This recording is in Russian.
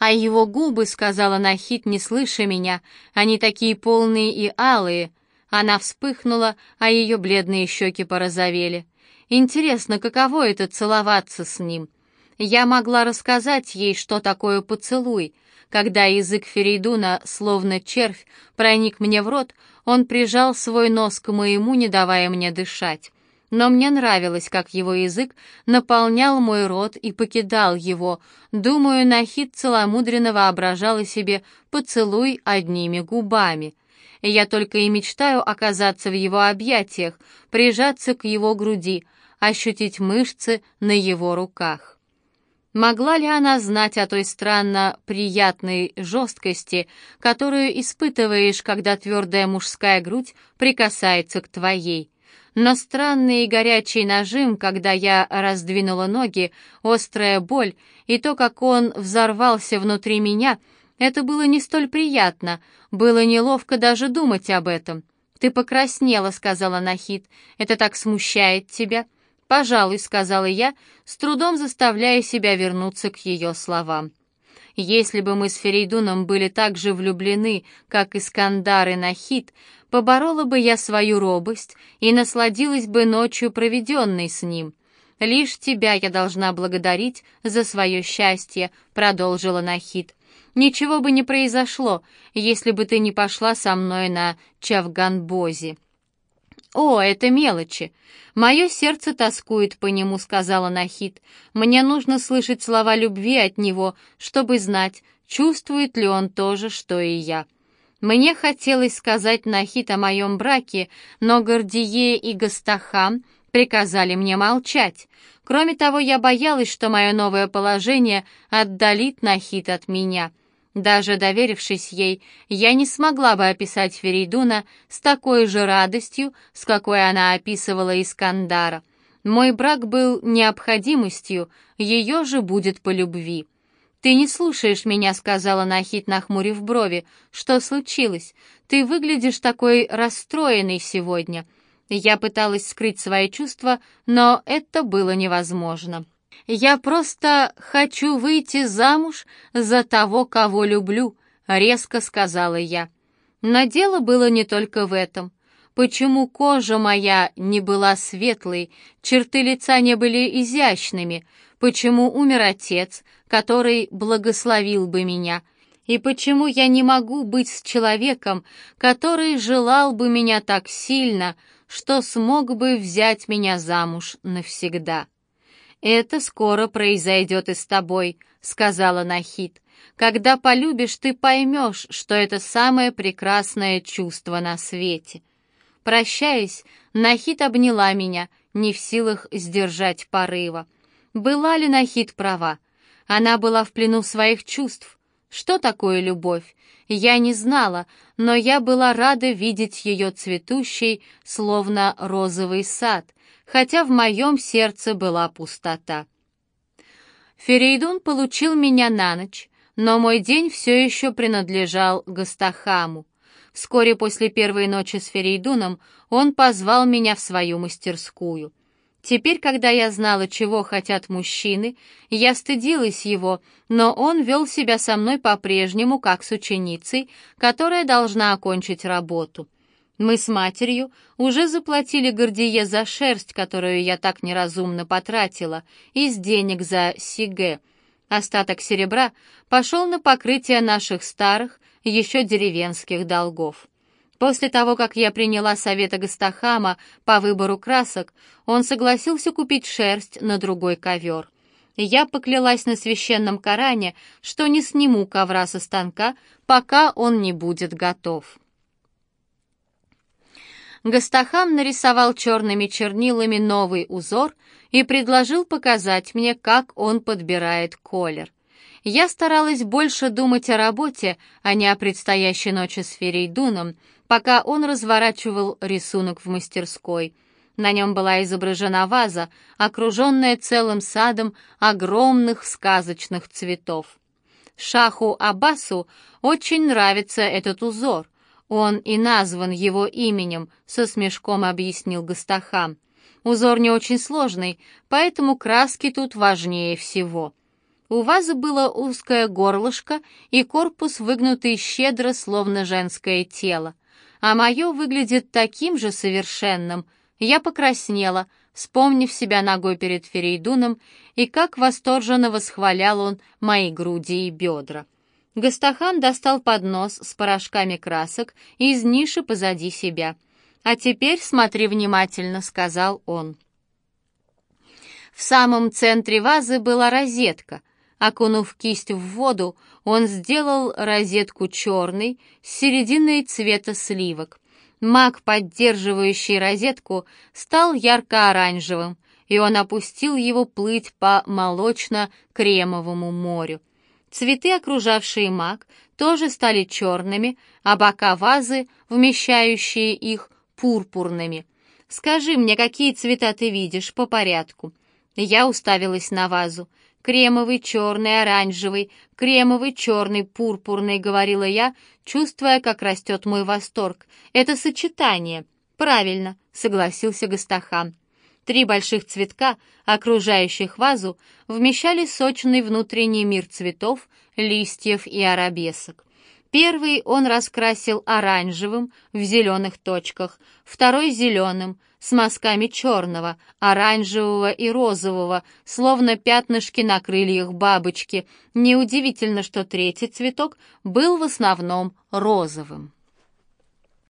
А его губы, сказала Нахид, не слыша меня, они такие полные и алые. Она вспыхнула, а ее бледные щеки порозовели. Интересно, каково это целоваться с ним? Я могла рассказать ей, что такое поцелуй. Когда язык Ферейдуна, словно червь, проник мне в рот, он прижал свой нос к моему, не давая мне дышать но мне нравилось, как его язык наполнял мой рот и покидал его. Думаю, Нахид целомудренно воображала себе поцелуй одними губами. Я только и мечтаю оказаться в его объятиях, прижаться к его груди, ощутить мышцы на его руках. Могла ли она знать о той странно приятной жесткости, которую испытываешь, когда твердая мужская грудь прикасается к твоей? Но странный и горячий нажим, когда я раздвинула ноги, острая боль и то, как он взорвался внутри меня, это было не столь приятно, было неловко даже думать об этом. «Ты покраснела», — сказала Нахид, — «это так смущает тебя?» «Пожалуй», — сказала я, с трудом заставляя себя вернуться к ее словам. Если бы мы с Ферейдуном были так же влюблены, как Искандар и Нахид, поборола бы я свою робость и насладилась бы ночью, проведенной с ним. Лишь тебя я должна благодарить за свое счастье», — продолжила Нахид. «Ничего бы не произошло, если бы ты не пошла со мной на Чавганбози». «О, это мелочи. Мое сердце тоскует по нему», — сказала Нахид. «Мне нужно слышать слова любви от него, чтобы знать, чувствует ли он то же, что и я». Мне хотелось сказать Нахид о моем браке, но Гордие и Гастахам приказали мне молчать. Кроме того, я боялась, что мое новое положение отдалит Нахид от меня. Даже доверившись ей, я не смогла бы описать Феридуна с такой же радостью, с какой она описывала Искандара. Мой брак был необходимостью, ее же будет по любви. «Ты не слушаешь меня», — сказала Нахид, нахмурив брови. «Что случилось? Ты выглядишь такой расстроенный сегодня». Я пыталась скрыть свои чувства, но это было невозможно. «Я просто хочу выйти замуж за того, кого люблю», — резко сказала я. Но дело было не только в этом. Почему кожа моя не была светлой, черты лица не были изящными, почему умер отец, который благословил бы меня, и почему я не могу быть с человеком, который желал бы меня так сильно, что смог бы взять меня замуж навсегда. «Это скоро произойдет и с тобой», — сказала Нахид. «Когда полюбишь, ты поймешь, что это самое прекрасное чувство на свете». Прощаясь, Нахид обняла меня, не в силах сдержать порыва. Была ли Нахид права? Она была в плену своих чувств. Что такое любовь? Я не знала, но я была рада видеть ее цветущей, словно розовый сад, хотя в моем сердце была пустота. Ферейдун получил меня на ночь, но мой день все еще принадлежал Гастахаму. Вскоре после первой ночи с Ферейдуном он позвал меня в свою мастерскую. Теперь, когда я знала, чего хотят мужчины, я стыдилась его, но он вел себя со мной по-прежнему, как с ученицей, которая должна окончить работу. Мы с матерью уже заплатили Гордие за шерсть, которую я так неразумно потратила, из денег за сиге. Остаток серебра пошел на покрытие наших старых, еще деревенских долгов. После того, как я приняла совета Гастахама по выбору красок, он согласился купить шерсть на другой ковер. Я поклялась на священном Коране, что не сниму ковра со станка, пока он не будет готов. Гастахам нарисовал черными чернилами новый узор и предложил показать мне, как он подбирает колер. Я старалась больше думать о работе, а не о предстоящей ночи с Ферейдуном, пока он разворачивал рисунок в мастерской. На нем была изображена ваза, окруженная целым садом огромных сказочных цветов. Шаху Аббасу очень нравится этот узор. Он и назван его именем, со смешком объяснил Гастахам. Узор не очень сложный, поэтому краски тут важнее всего. У вазы было узкое горлышко и корпус выгнутый щедро, словно женское тело. А мое выглядит таким же совершенным. Я покраснела, вспомнив себя ногой перед Ферейдуном, и как восторженно восхвалял он мои груди и бедра. Гастахан достал поднос с порошками красок из ниши позади себя. «А теперь смотри внимательно», — сказал он. В самом центре вазы была розетка. Окунув кисть в воду, он сделал розетку черной с серединой цвета сливок. Маг, поддерживающий розетку, стал ярко-оранжевым, и он опустил его плыть по молочно-кремовому морю. Цветы, окружавшие маг, тоже стали черными, а бока вазы, вмещающие их, пурпурными. «Скажи мне, какие цвета ты видишь по порядку?» Я уставилась на вазу. «Кремовый, черный, оранжевый, кремовый, черный, пурпурный», — говорила я, чувствуя, как растет мой восторг. «Это сочетание». «Правильно», — согласился Гастахан. Три больших цветка, окружающих вазу, вмещали сочный внутренний мир цветов, листьев и арабесок. Первый он раскрасил оранжевым в зеленых точках, второй — зеленым, с мазками черного, оранжевого и розового, словно пятнышки на крыльях бабочки. Неудивительно, что третий цветок был в основном розовым.